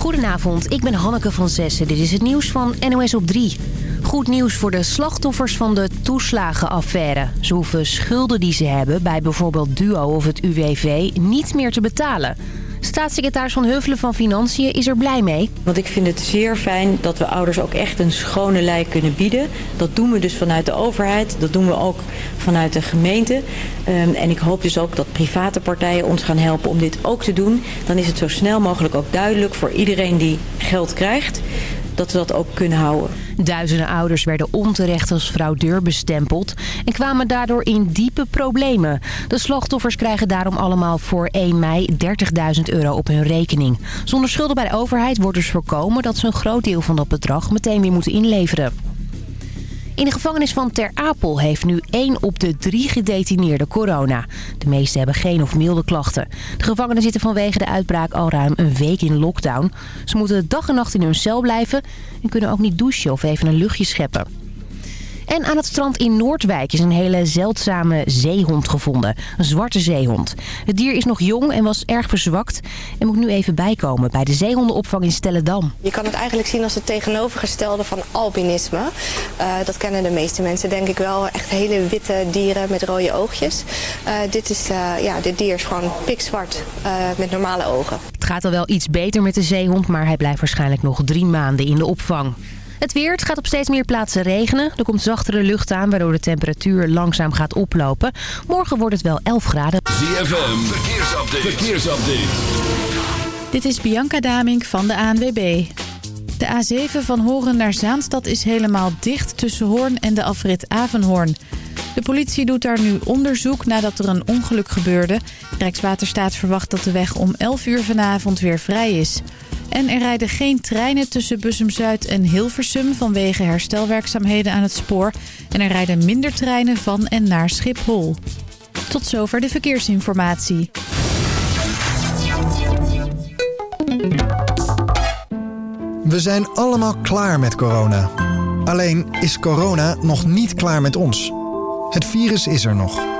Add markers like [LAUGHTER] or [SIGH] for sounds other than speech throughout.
Goedenavond, ik ben Hanneke van Zessen. Dit is het nieuws van NOS op 3. Goed nieuws voor de slachtoffers van de toeslagenaffaire. Ze hoeven schulden die ze hebben bij bijvoorbeeld DUO of het UWV niet meer te betalen. Staatssecretaris Van Huffelen van Financiën is er blij mee. Want ik vind het zeer fijn dat we ouders ook echt een schone lei kunnen bieden. Dat doen we dus vanuit de overheid. Dat doen we ook vanuit de gemeente. Um, en ik hoop dus ook dat private partijen ons gaan helpen om dit ook te doen. Dan is het zo snel mogelijk ook duidelijk voor iedereen die geld krijgt dat we dat ook kunnen houden. Duizenden ouders werden onterecht als fraudeur bestempeld... en kwamen daardoor in diepe problemen. De slachtoffers krijgen daarom allemaal voor 1 mei 30.000 euro op hun rekening. Zonder schulden bij de overheid wordt dus voorkomen... dat ze een groot deel van dat bedrag meteen weer moeten inleveren. In de gevangenis van Ter Apel heeft nu 1 op de 3 gedetineerden corona. De meeste hebben geen of milde klachten. De gevangenen zitten vanwege de uitbraak al ruim een week in lockdown. Ze moeten dag en nacht in hun cel blijven en kunnen ook niet douchen of even een luchtje scheppen. En aan het strand in Noordwijk is een hele zeldzame zeehond gevonden. Een zwarte zeehond. Het dier is nog jong en was erg verzwakt en moet nu even bijkomen bij de zeehondenopvang in Stellendam. Je kan het eigenlijk zien als het tegenovergestelde van albinisme. Uh, dat kennen de meeste mensen denk ik wel. Echt hele witte dieren met rode oogjes. Uh, dit, is, uh, ja, dit dier is gewoon pikzwart met normale ogen. Het gaat al wel iets beter met de zeehond, maar hij blijft waarschijnlijk nog drie maanden in de opvang. Het weer, het gaat op steeds meer plaatsen regenen. Er komt zachtere lucht aan, waardoor de temperatuur langzaam gaat oplopen. Morgen wordt het wel 11 graden. ZFM, verkeersupdate. verkeersupdate. Dit is Bianca Damink van de ANWB. De A7 van Horen naar Zaanstad is helemaal dicht tussen Hoorn en de afrit Avenhoorn. De politie doet daar nu onderzoek nadat er een ongeluk gebeurde. Rijkswaterstaat verwacht dat de weg om 11 uur vanavond weer vrij is. En er rijden geen treinen tussen Bussum-Zuid en Hilversum vanwege herstelwerkzaamheden aan het spoor. En er rijden minder treinen van en naar Schiphol. Tot zover de verkeersinformatie. We zijn allemaal klaar met corona. Alleen is corona nog niet klaar met ons. Het virus is er nog.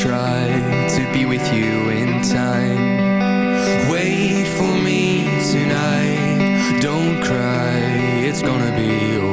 Try to be with you in time. Wait for me tonight. Don't cry. It's gonna be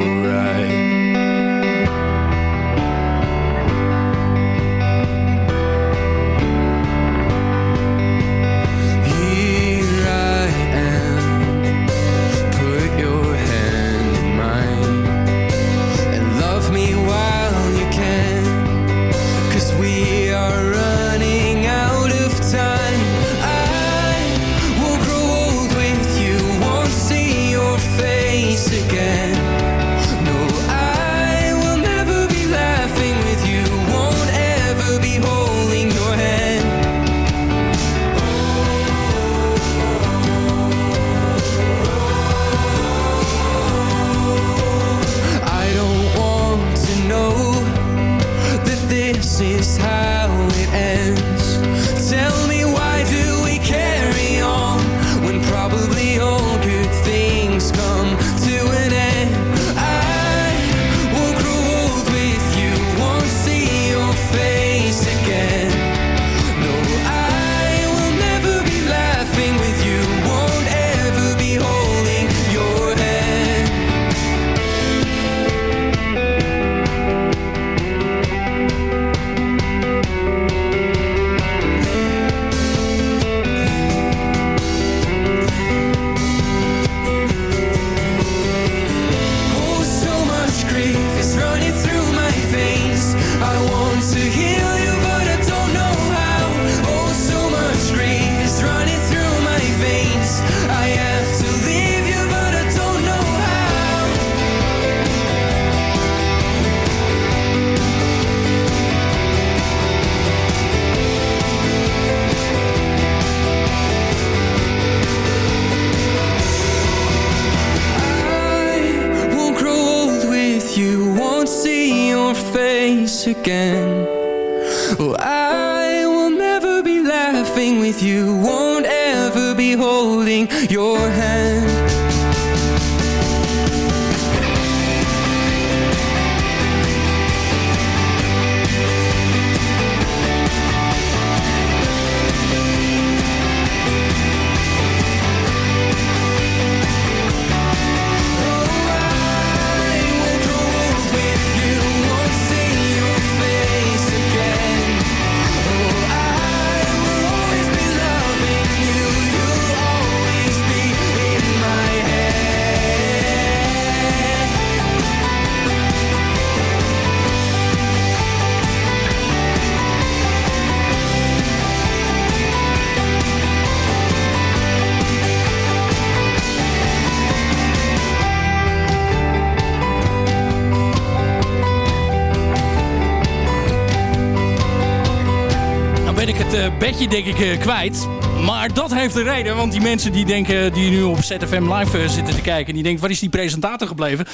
denk ik eh, kwijt. Maar dat heeft een reden, want die mensen die denken, die nu op ZFM Live eh, zitten te kijken, die denken, waar is die presentator gebleven?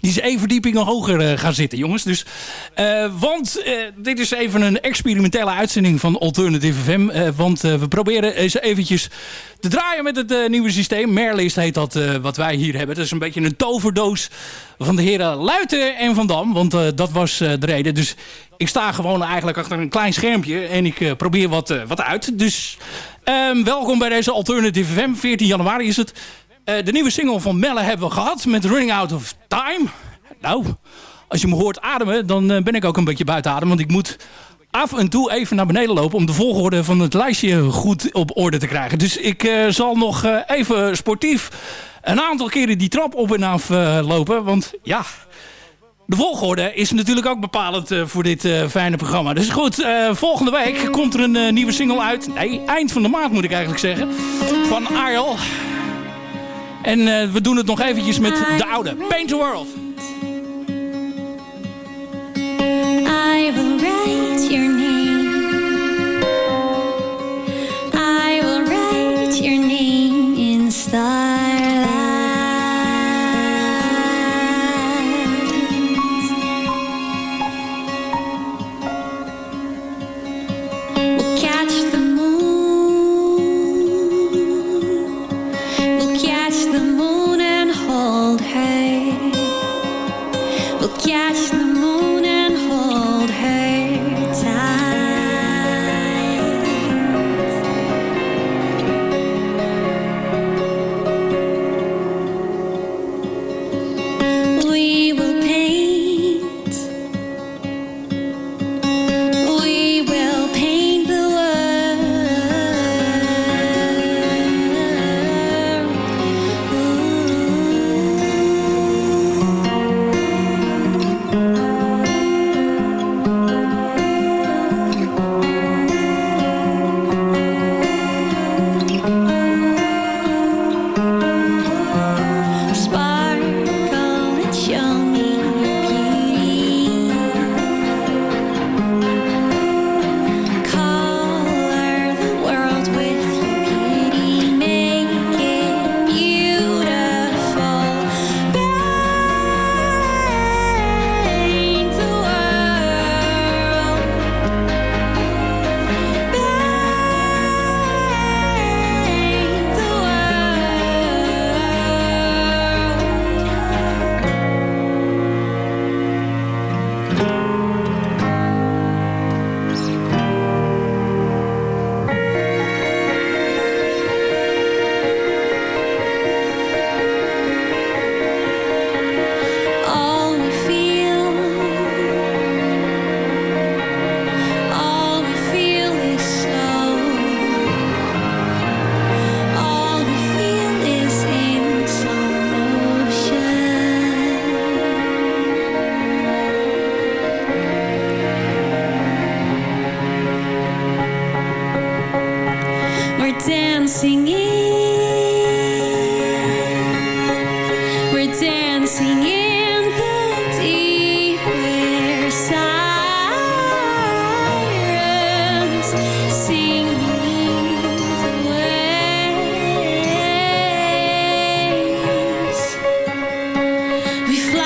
Die is één verdieping hoger eh, gaan zitten, jongens. Dus, eh, want dit is even een experimentele uitzending van Alternative FM. want we proberen eens eventjes te draaien met het nieuwe systeem. Merlist heet dat wat wij hier hebben. Dat is een beetje een toverdoos van de heren Luiten en Van Dam. Want dat was de reden. Dus ik sta gewoon eigenlijk achter een klein schermpje. En ik probeer wat, wat uit. Dus ehm, welkom bij deze Alternative FM. 14 januari is het. Eh, de nieuwe single van Melle hebben we gehad. Met Running Out of Time. Nou, als je me hoort ademen, dan eh, ben ik ook een beetje buiten adem. Want ik moet af en toe even naar beneden lopen... om de volgorde van het lijstje goed op orde te krijgen. Dus ik eh, zal nog even sportief een aantal keren die trap op en af lopen. Want ja, de volgorde is natuurlijk ook bepalend eh, voor dit eh, fijne programma. Dus goed, eh, volgende week komt er een nieuwe single uit. Nee, eind van de maand moet ik eigenlijk zeggen. Van Ariel. En we doen het nog eventjes met de oude. Paint the World. I will write your name. I will write your name in starlight. We fly.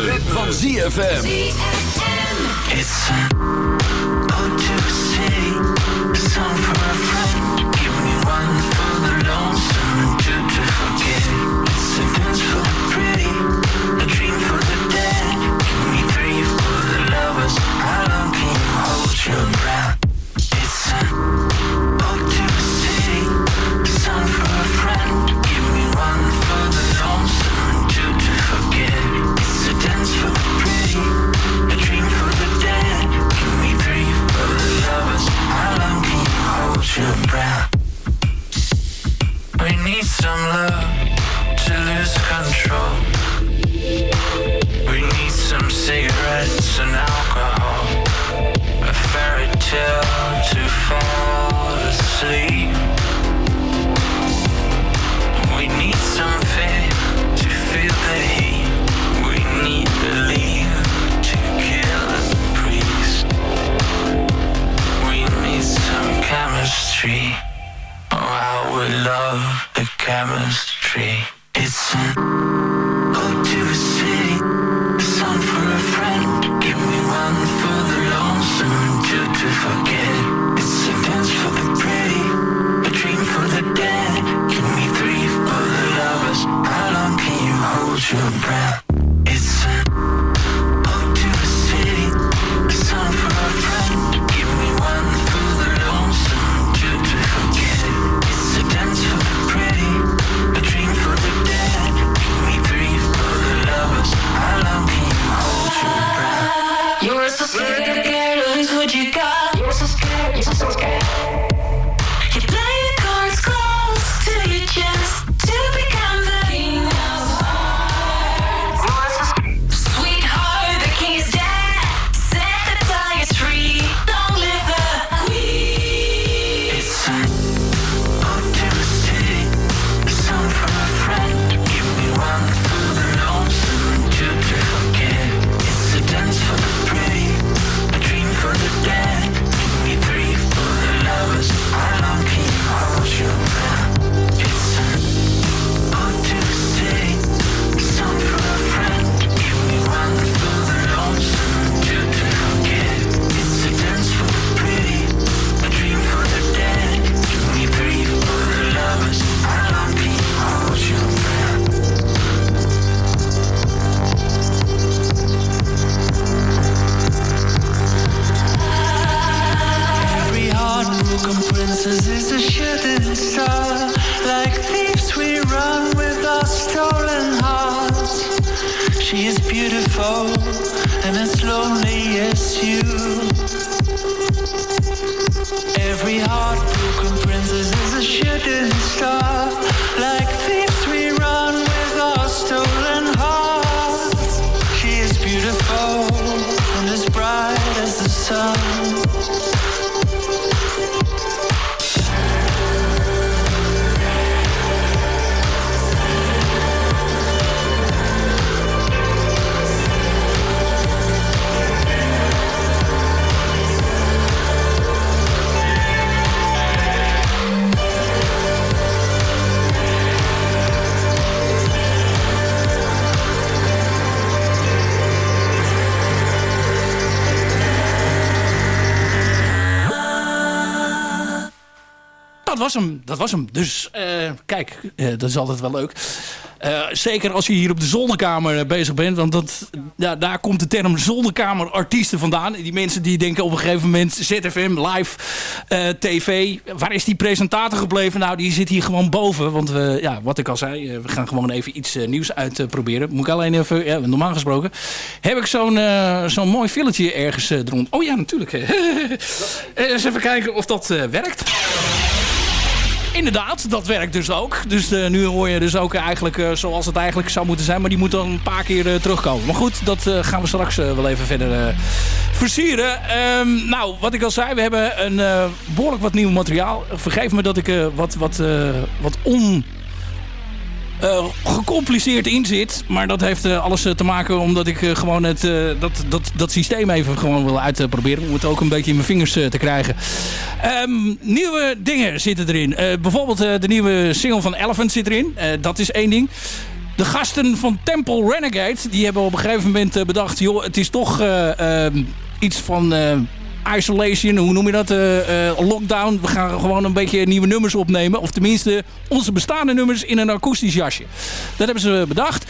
Ritme, van ZFM. It's ode to the city, a song for a friend. Was hem. Dat was hem. Dus eh, kijk, eh, dat is altijd wel leuk. Eh, zeker als je hier op de zolderkamer bezig bent. Want dat, ja, daar komt de term zolderkamerartiesten vandaan. Die mensen die denken op een gegeven moment... ZFM, live, tv. Waar is die presentator gebleven? Nou, die zit hier gewoon boven. Want we, ja, wat ik al zei, we gaan gewoon even iets nieuws uitproberen. Moet ik alleen even... Ja, normaal gesproken heb ik zo'n zo'n mooi filletje ergens eronder. Oh ja, natuurlijk. [LAUGHS] Eens even kijken of dat werkt. Inderdaad, dat werkt dus ook. Dus eh, nu hoor je dus ook eigenlijk eh, zoals het eigenlijk zou moeten zijn. Maar die moet dan een paar keer eh, terugkomen. Maar goed, dat gaan we straks wel even verder versieren. Ehm, nou, wat ik al zei, we hebben een eh, behoorlijk wat nieuw materiaal. Vergeef me dat ik wat, wat, wat on eh, gecompliceerd in zit. Maar dat heeft eh, alles eh, te maken omdat ik gewoon het, dat, dat, dat systeem even gewoon wil uitproberen. Om het ook een beetje in mijn vingers te krijgen. Ehm, nieuwe dingen zitten erin. Bijvoorbeeld de nieuwe single van Elephant zit erin. Dat is één ding. De gasten van Temple Renegade, die hebben op een gegeven moment bedacht... joh, het is toch eh, ehm, iets van isolation, hoe noem je dat? Eh, eh, lockdown. We gaan gewoon een beetje nieuwe nummers opnemen. Of tenminste, onze bestaande nummers in een akoestisch jasje. Dat hebben ze bedacht.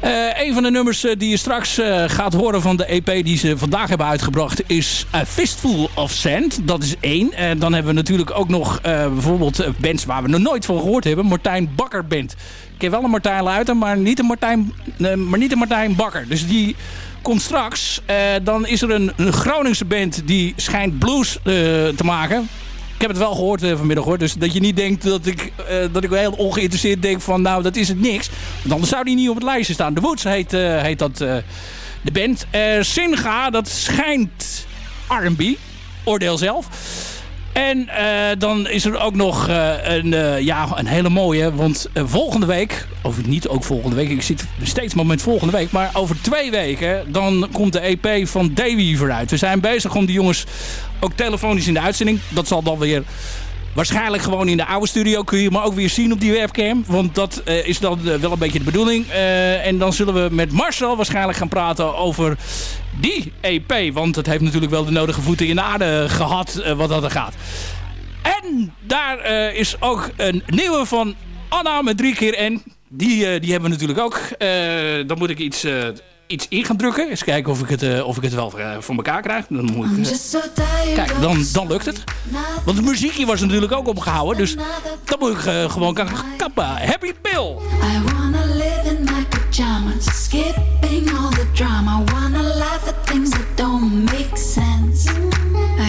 Eh, een van de nummers die je straks gaat horen van de EP die ze vandaag hebben uitgebracht is A Fistful of Sand. Dat is één. Dan hebben we natuurlijk ook nog bijvoorbeeld bands waar we nog nooit van gehoord hebben. Martijn Bakker Band. Ik heb wel een Martijn Luiten, maar niet een Martijn, maar niet een Martijn Bakker. Dus die komt straks. Eh, dan is er een, Groningse band die schijnt blues eh, te maken. Ik heb het wel gehoord eh, vanmiddag hoor. Dus dat je niet denkt dat ik, dat ik heel ongeïnteresseerd denk van nou dat is het niks. Want anders zou die niet op het lijstje staan. De Woods heet, heet dat de band. Singa, dat schijnt R&B. Oordeel zelf. En eh, dan is er ook nog eh, een, eh, ja, een hele mooie. Want volgende week, of niet ook volgende week, ik zit steeds maar met volgende week. Maar over twee weken, dan komt de EP van Davy uit. We zijn bezig om die jongens ook telefonisch in de uitzending. Dat zal dan weer waarschijnlijk gewoon in de oude studio. Kun je me ook weer zien op die webcam. Want dat eh, is dan eh, wel een beetje de bedoeling. Eh, en dan zullen we met Marcel waarschijnlijk gaan praten over die EP. Want het heeft natuurlijk wel de nodige voeten in de aarde gehad eh, wat dat er gaat. En daar is ook een nieuwe van Anna met drie keer N. Die, die hebben we natuurlijk ook. Dan moet ik iets, iets in gaan drukken. Eens kijken of ik het, eh, of ik het wel eh, voor elkaar krijg. Dan moet ik, eh, Kijk, dan, dan lukt het. Want de muziekje was natuurlijk ook opgehouden. Dus dan moet ik gewoon gaan kappen. Happy Bill. I wanna live in my pajamas, skipping all the drama. Wanna laugh at things that don't make sense.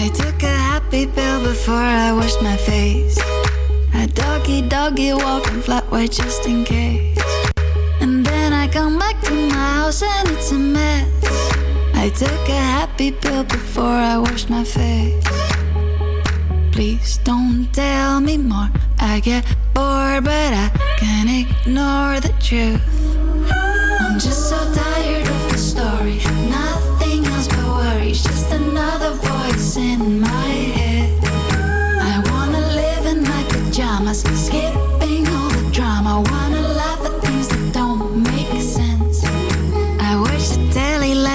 I took a happy pill before I washed my face. A doggy doggy walking flat white just in case. Come back to my house and it's a mess. I took a happy pill before I washed my face. Please don't tell me more. I get bored, but I can't ignore the truth. I'm just so tired of the story. Nothing else but worries. Just another voice in my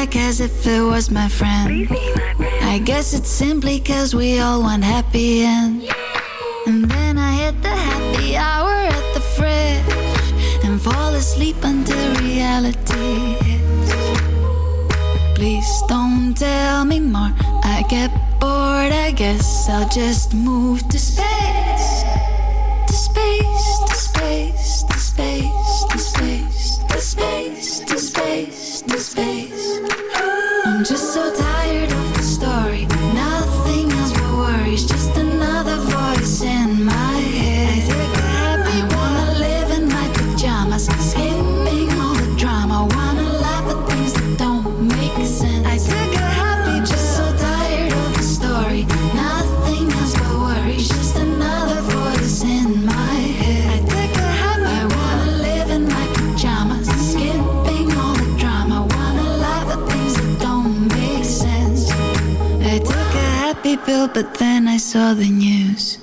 like as if it was my friend. I guess it's simply cause we all want happy ends. And then I hit the happy hour at the fridge and fall asleep until reality hits. Please don't tell me more. I get bored, I guess I'll just move to but then I saw the news.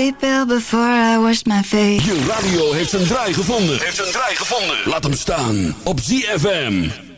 Happy before I washed my face. Je radio heeft een draai gevonden. Heeft een draai gevonden. Laat hem staan op ZFM.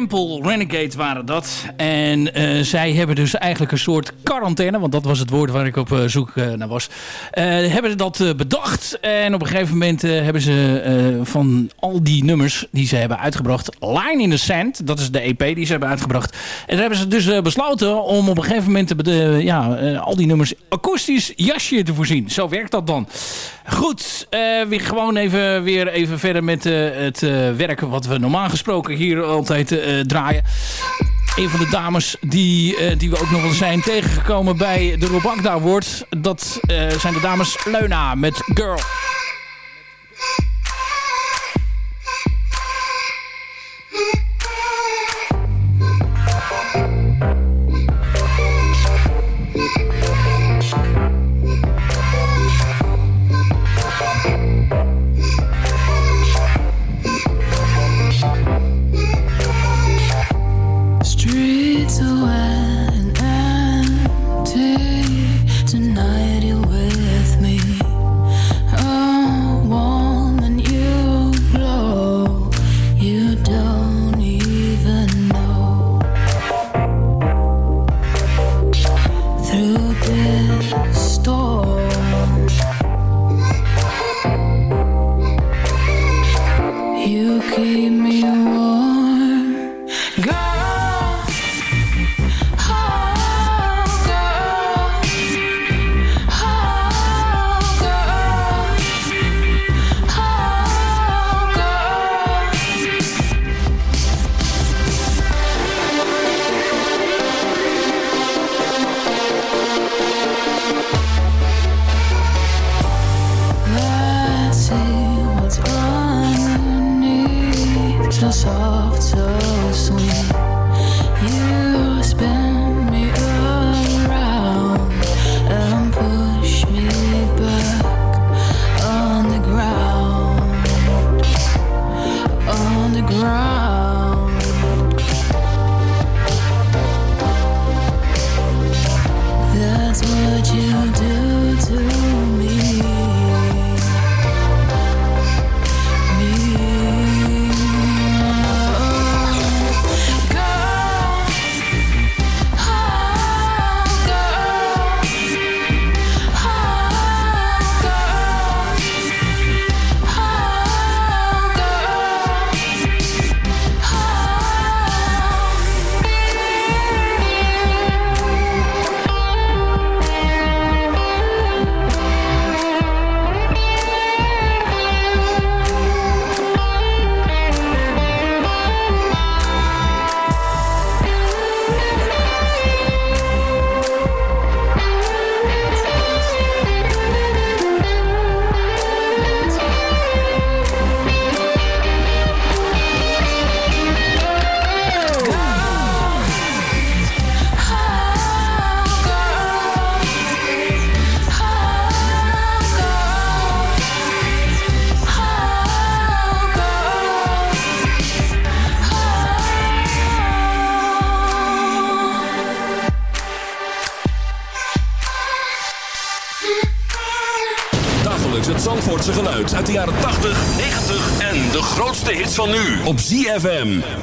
Temple Renegade waren dat. En eh, zij hebben dus eigenlijk een soort quarantaine, want dat was het woord waar ik op eh, zoek eh, naar was. hebben dat bedacht en op een gegeven moment hebben ze van al die nummers die ze hebben uitgebracht, Line in the Sand, dat is de EP die ze hebben uitgebracht. En daar hebben ze dus besloten om op een gegeven moment ja, al die nummers akoestisch jasje te voorzien. Zo werkt dat dan. Goed, weer gewoon even, weer even verder met het werk wat we normaal gesproken hier altijd draaien. Een van de dames die, die we ook nog wel zijn tegengekomen bij de Rob Akda Award. Dat zijn de dames Leuna met Girl. ZFM.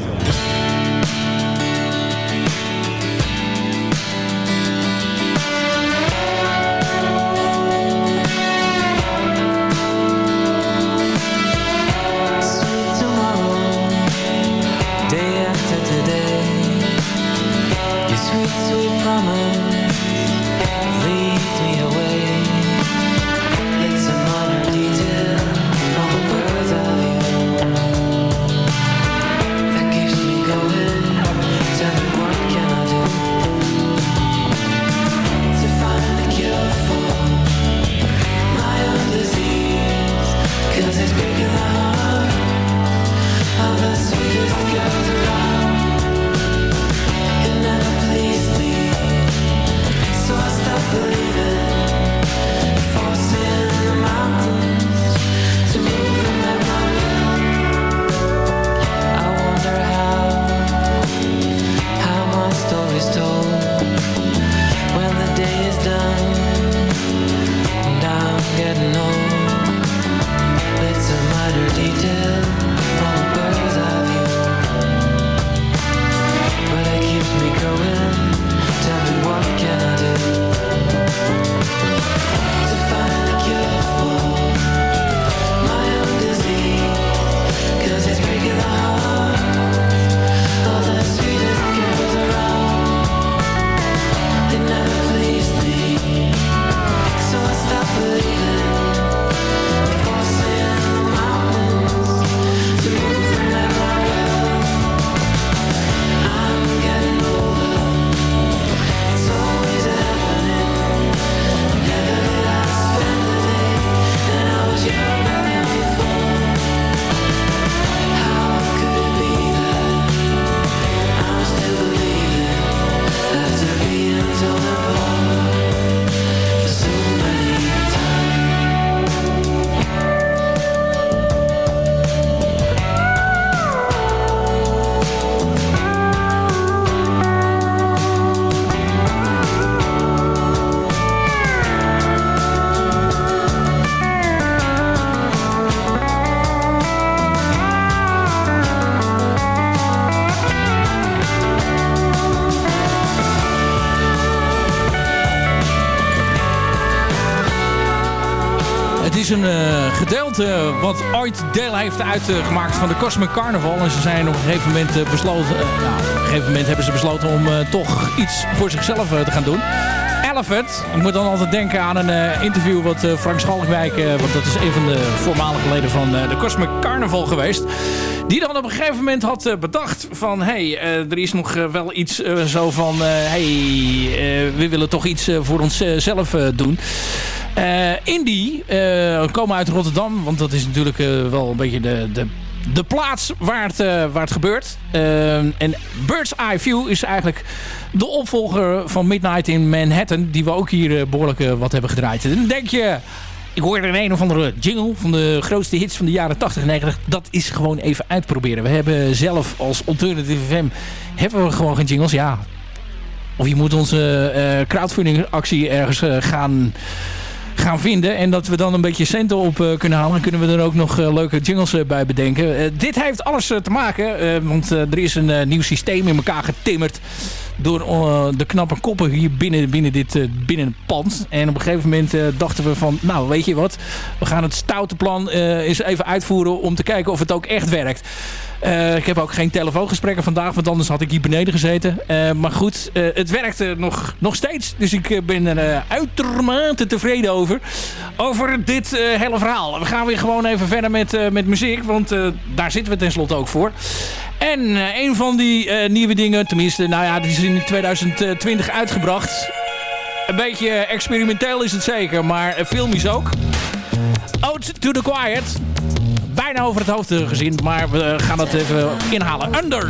Eh, wat ooit deel heeft uitgemaakt van de Cosmic Carnival. En ze zijn op een gegeven moment eh, besloten... eh, nou, op een gegeven moment hebben ze besloten om toch iets voor zichzelf te gaan doen. Elephant. Ik moet dan altijd denken aan een interview wat Frank Schalkwijk... want dat is een van de voormalige leden van de Cosmic Carnival geweest. Die dan op een gegeven moment had bedacht van... hé, hey, er is nog wel iets zo van... hé, hey, we willen toch iets voor onszelf doen. Eh Indie eh, komen uit Rotterdam. Want dat is natuurlijk eh, wel een beetje de, de, de plaats waar het, waar het gebeurt. En Bird's Eye View is eigenlijk de opvolger van Midnight in Manhattan. Die we ook hier eh, behoorlijk eh, wat hebben gedraaid. Dan denk je... Ik hoorde een een of andere jingle van de grootste hits van de jaren 80 en 90. Dat is gewoon even uitproberen. We hebben zelf als Alternative FM... hebben we gewoon geen jingles. Ja, of je moet onze crowdfunding actie ergens gaan, gaan vinden. En dat we dan een beetje centen op eh, kunnen halen. Dan kunnen we er ook nog eh, leuke jingles eh, bij bedenken. Dit heeft alles te maken. want er is een nieuw systeem in elkaar getimmerd. Door eh, de knappe koppen hier binnen, binnen dit eh, binnen het pand. En op een gegeven moment eh, dachten we van... Nou, weet je wat? We gaan het stoute plan eens even uitvoeren... om te kijken of het ook echt werkt. Ik heb ook geen telefoongesprekken vandaag, want anders had ik hier beneden gezeten. Maar goed, het werkte nog, nog steeds. Dus ik ben er uitermate tevreden over. Over dit hele verhaal. We gaan weer gewoon even verder met, met muziek, want daar zitten we tenslotte ook voor. En eh, een van die eh, nieuwe dingen, tenminste, nou ja, die is in 2020 uitgebracht. Een beetje experimenteel is het zeker, maar eh, filmisch ook. Ode to the Quiet. Bijna over het hoofd gezien, maar we gaan het even inhalen. Under.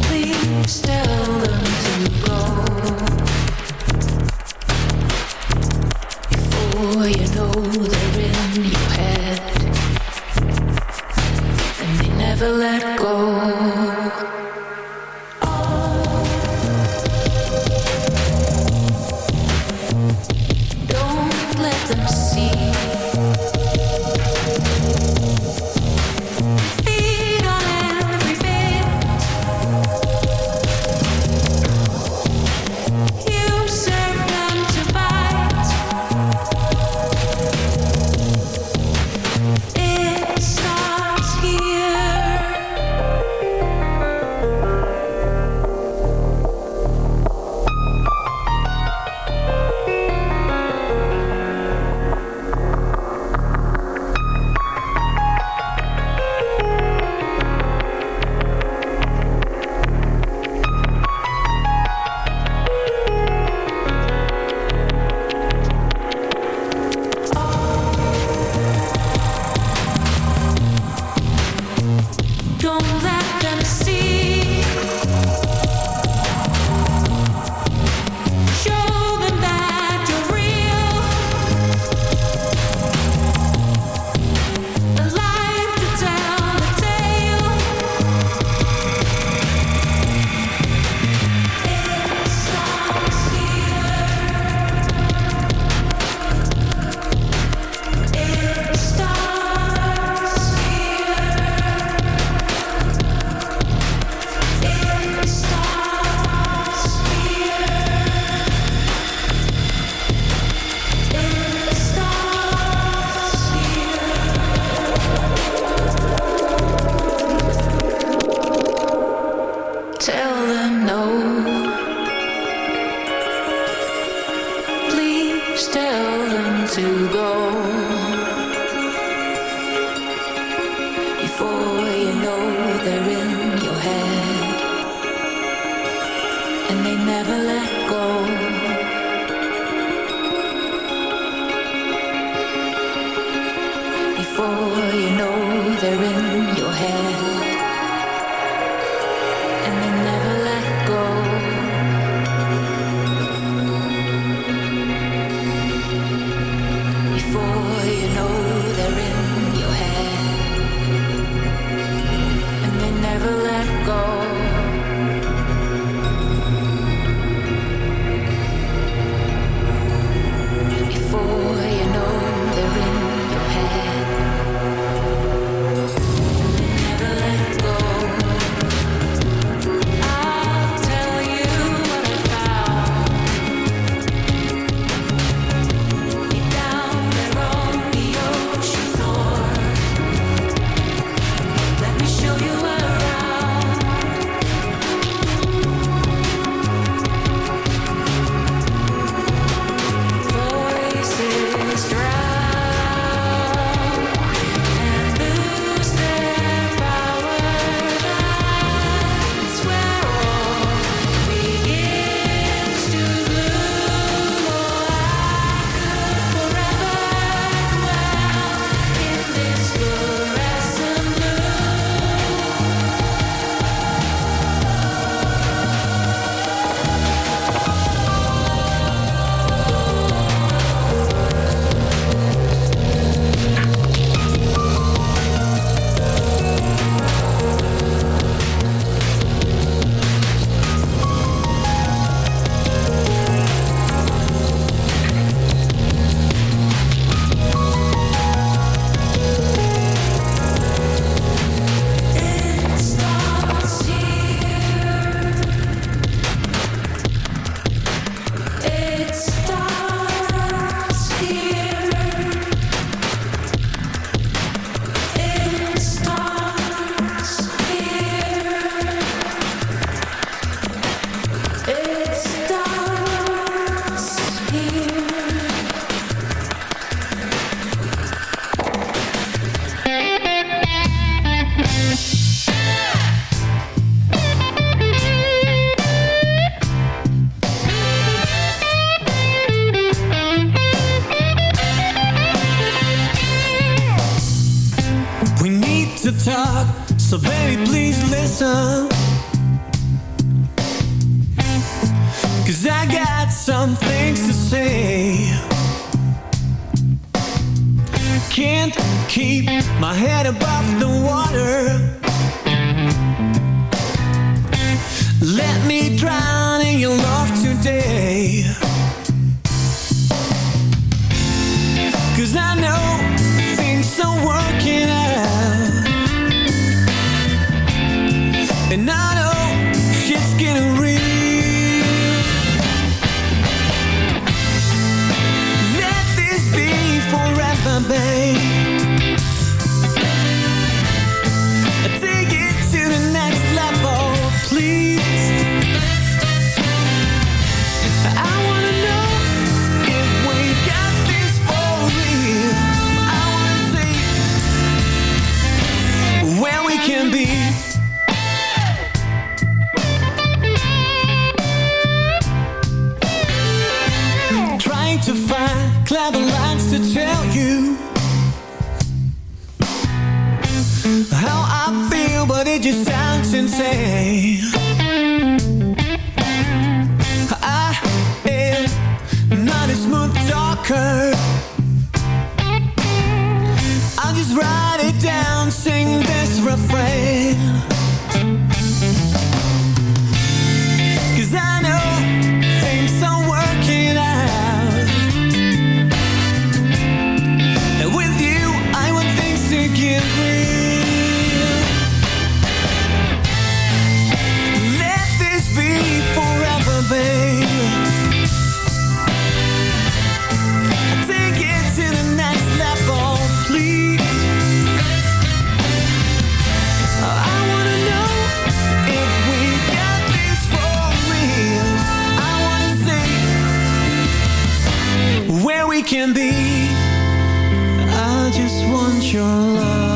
Please Let me drown in your love today. I know things are working out. And I and say your love.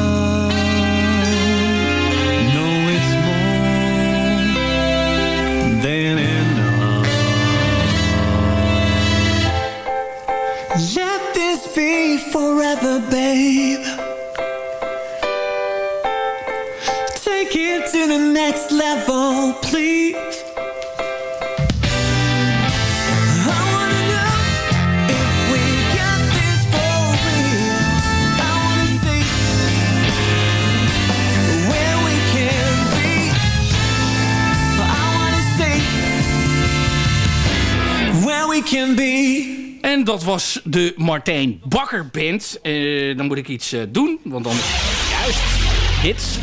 Dat was de Martijn Bakker Band. Eh, dan moet ik iets eh, doen, want dan... Juist, dit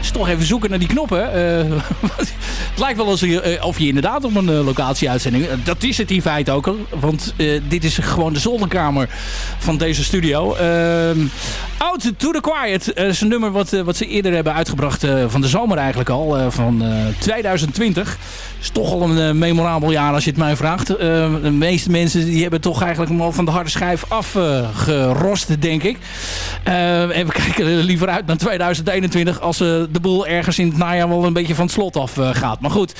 is toch even zoeken naar die knoppen. Eh, [LAUGHS] het lijkt wel als je, inderdaad op een locatie-uitzending... eh, dat is het in feite ook al. Want dit is gewoon de zolderkamer van deze studio. Out to the Quiet eh, is een nummer wat, eh, wat ze eerder hebben uitgebracht... eh, van de zomer eigenlijk al, van eh, 2020. is toch al een memorabel jaar als je het mij vraagt. De meeste mensen die hebben toch eigenlijk al van de harde schijf afgerost, denk ik. En we [LAUGHS] kijken liever uit naar 2021 als de boel ergens in het najaar wel een beetje van het slot af gaat. Maar goed,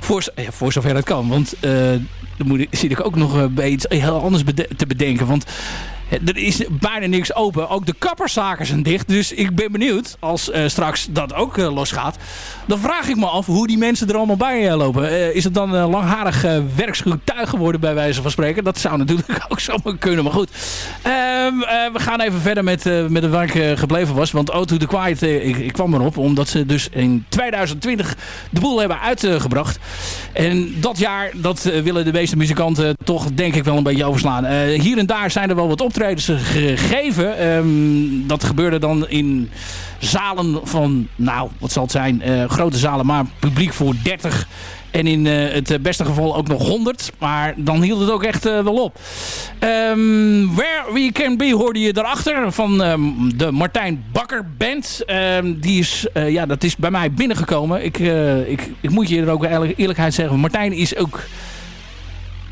voor, ja, voor zover het kan. Want dan moet ik, zit ik ook nog bij iets heel anders te bedenken. Want er is bijna niks open. Ook de kapperszaken zijn dicht. Dus ik ben benieuwd als eh, straks dat ook eh, losgaat. Dan vraag ik me af hoe die mensen er allemaal bij eh, lopen. Is het dan een langharig werksgetuig geworden bij wijze van spreken? Dat zou natuurlijk [LAUGHS] ook zomaar kunnen. Maar goed. Ehm, eh, we gaan even verder met, met waar ik gebleven was. Want O to the Quiet, ik, ik kwam erop. Omdat ze dus in 2020 de boel hebben uitgebracht. En dat jaar, dat eh, willen de meeste muzikanten toch denk ik wel een beetje overslaan. Eh, hier en daar zijn er wel wat optredens gegeven. Ehm, dat gebeurde dan in zalen van, nou, wat zal het zijn? Eh, grote zalen, maar publiek voor 30. En in eh, het beste geval ook nog 100. Maar dan hield het ook echt eh, wel op. Ehm, Where We Can Be hoorde je daarachter van ehm, de Martijn Bakker Band. Ehm, die is, eh, ja, dat is bij mij binnengekomen. Ik, ik, ik moet je er ook eerlijk, eerlijkheid zeggen. Martijn is ook...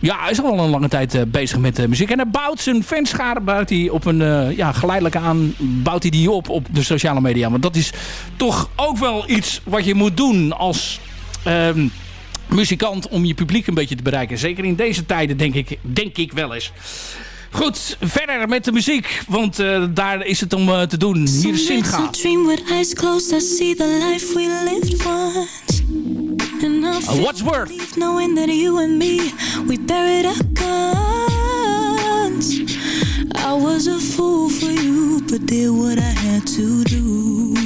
Ja, is al een lange tijd bezig met muziek. En hij bouwt zijn fanschade bouwt hij op een, ja, geleidelijk aan bouwt hij die op op de sociale media. Want dat is toch ook wel iets wat je moet doen als muzikant om je publiek een beetje te bereiken. Zeker in deze tijden denk ik, denk ik wel eens. Goed, verder met de muziek, want eh, daar is het om eh, te doen. Hier is Singa. What's worth? knowing that you and me, we buried our guns. I was a fool for you, but did what I had to do.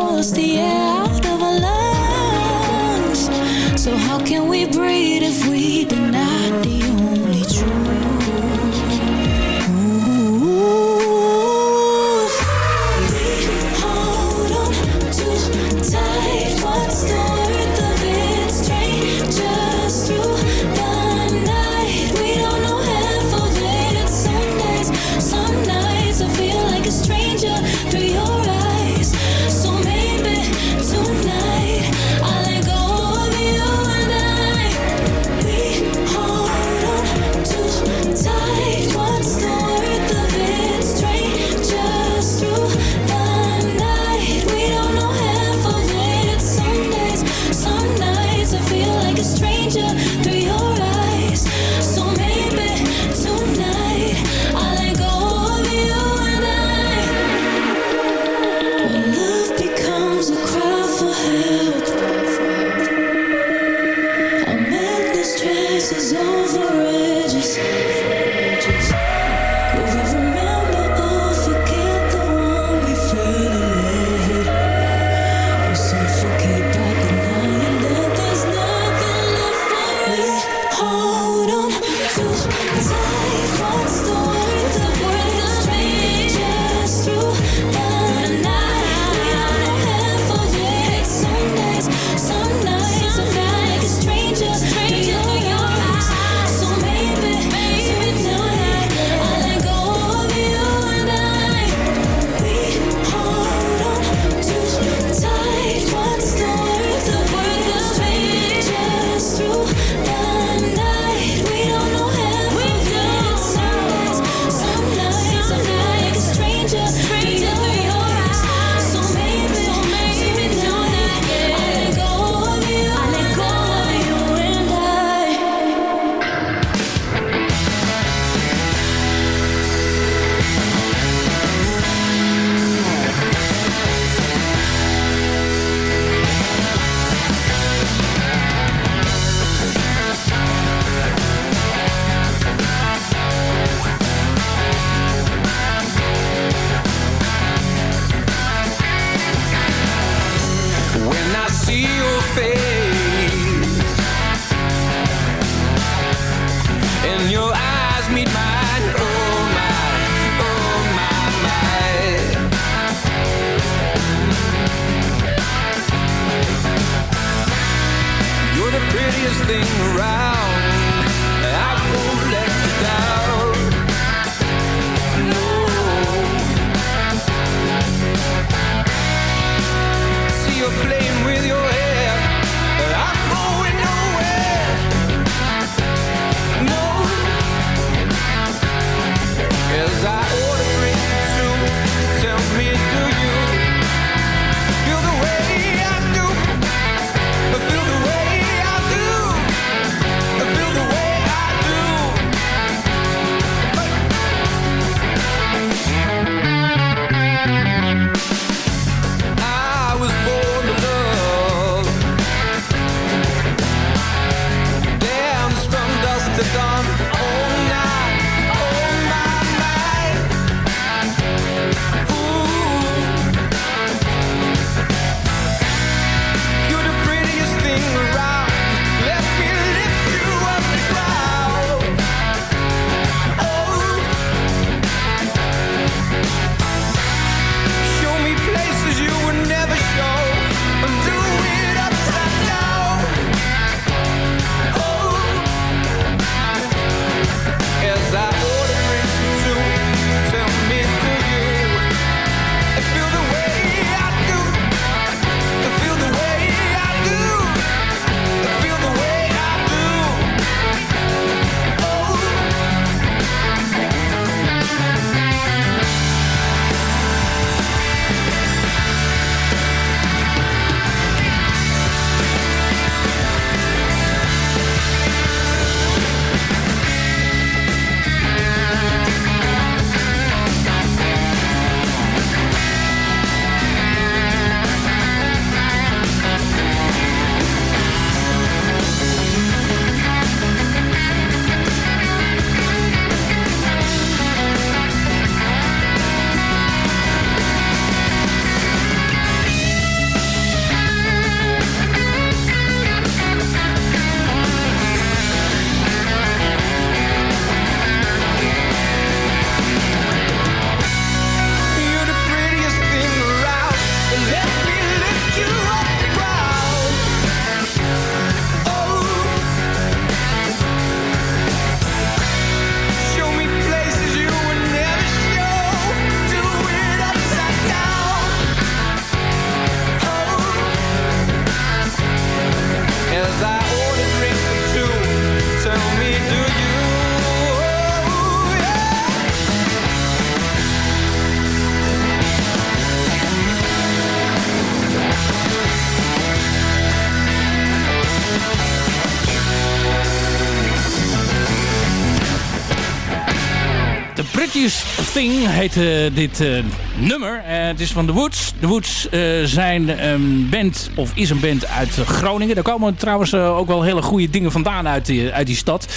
Thing heet eh, dit eh, nummer. Eh, het is van The Woods. The Woods zijn een band, of is een band uit Groningen. Daar komen trouwens ook wel hele goede dingen vandaan uit die, uit die stad.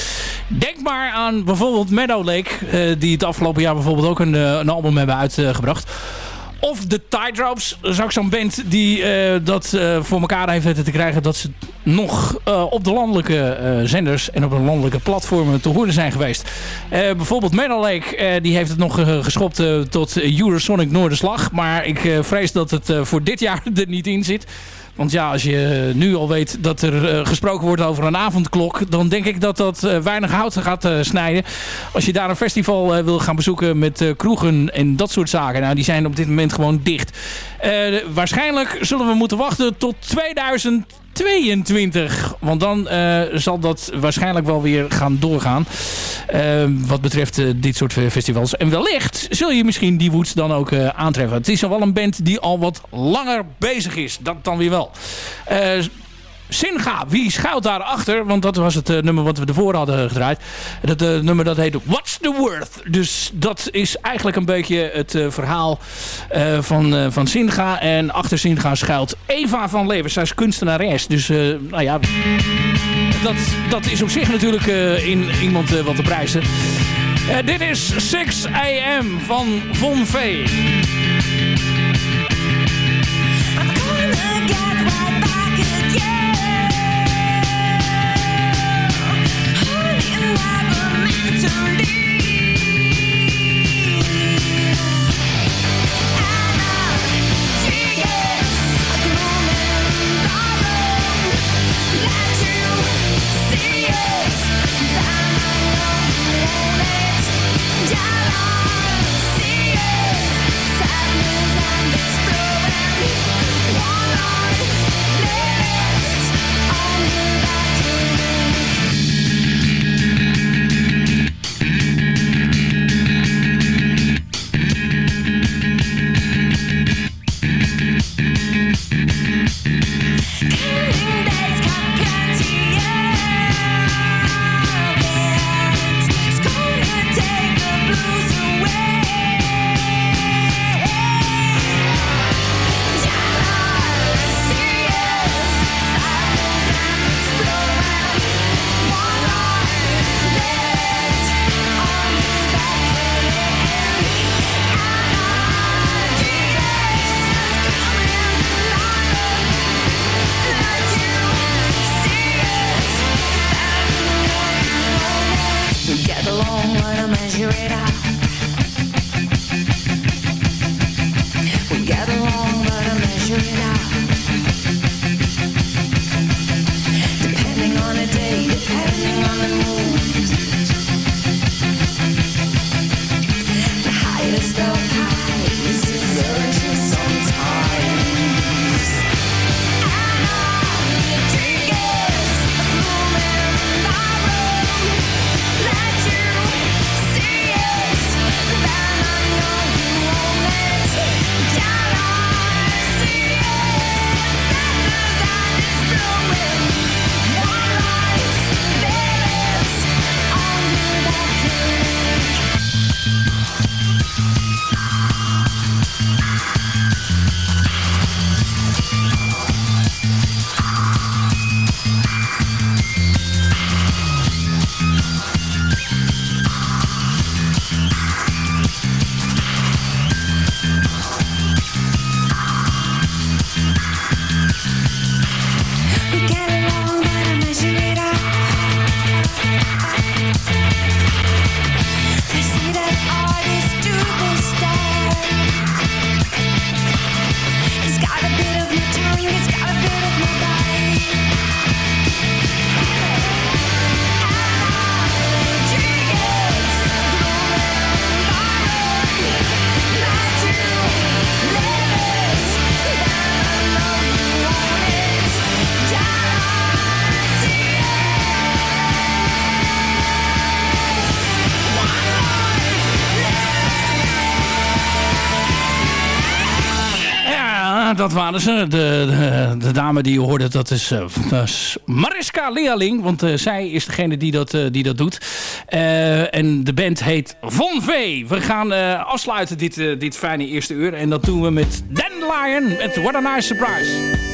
Denk maar aan bijvoorbeeld Meadow Lake. die het afgelopen jaar bijvoorbeeld ook een album hebben uitgebracht. Of de Tide Drops. Dat is zo'n band die eh, dat eh, voor elkaar heeft weten te krijgen. Dat ze nog eh, op de landelijke zenders en op de landelijke platformen te horen zijn geweest. Bijvoorbeeld Metal Lake, die heeft het nog geschopt tot Eurosonic Noorderslag. Maar ik vrees dat het voor dit jaar [LAUGHS] er niet in zit. Want ja, als je nu al weet dat er eh, gesproken wordt over een avondklok... dan denk ik dat dat eh, weinig hout gaat eh, snijden. Als je daar een festival wil gaan bezoeken met kroegen en dat soort zaken... nou, die zijn op dit moment gewoon dicht. Waarschijnlijk zullen we moeten wachten tot 2022. Want dan eh, zal dat waarschijnlijk wel weer gaan doorgaan. Eh, wat betreft eh, dit soort festivals. En wellicht zul je misschien die Woods dan ook eh, aantreffen. Het is al wel een band die al wat langer bezig is. Dat dan weer wel. Singa, wie schuilt daarachter? Want dat was het eh, nummer wat we ervoor hadden gedraaid. Dat eh, nummer dat heet What's the Worth? Dus dat is eigenlijk een beetje het eh, verhaal van, van Singa. En achter Singa schuilt Eva van Levers. Zij is kunstenares. Dus nou ja, dat, dat is op zich natuurlijk in iemand wat te prijzen. Dit is 6 AM van Von V. Dat waren ze. De, de, dame die je hoorde, dat is, eh, Mariska Leerling. Want eh, zij is degene die dat, eh, die dat doet. En de band heet Von V. We gaan afsluiten dit, dit fijne eerste uur. En dat doen we met Dandelion met What a Nice Surprise.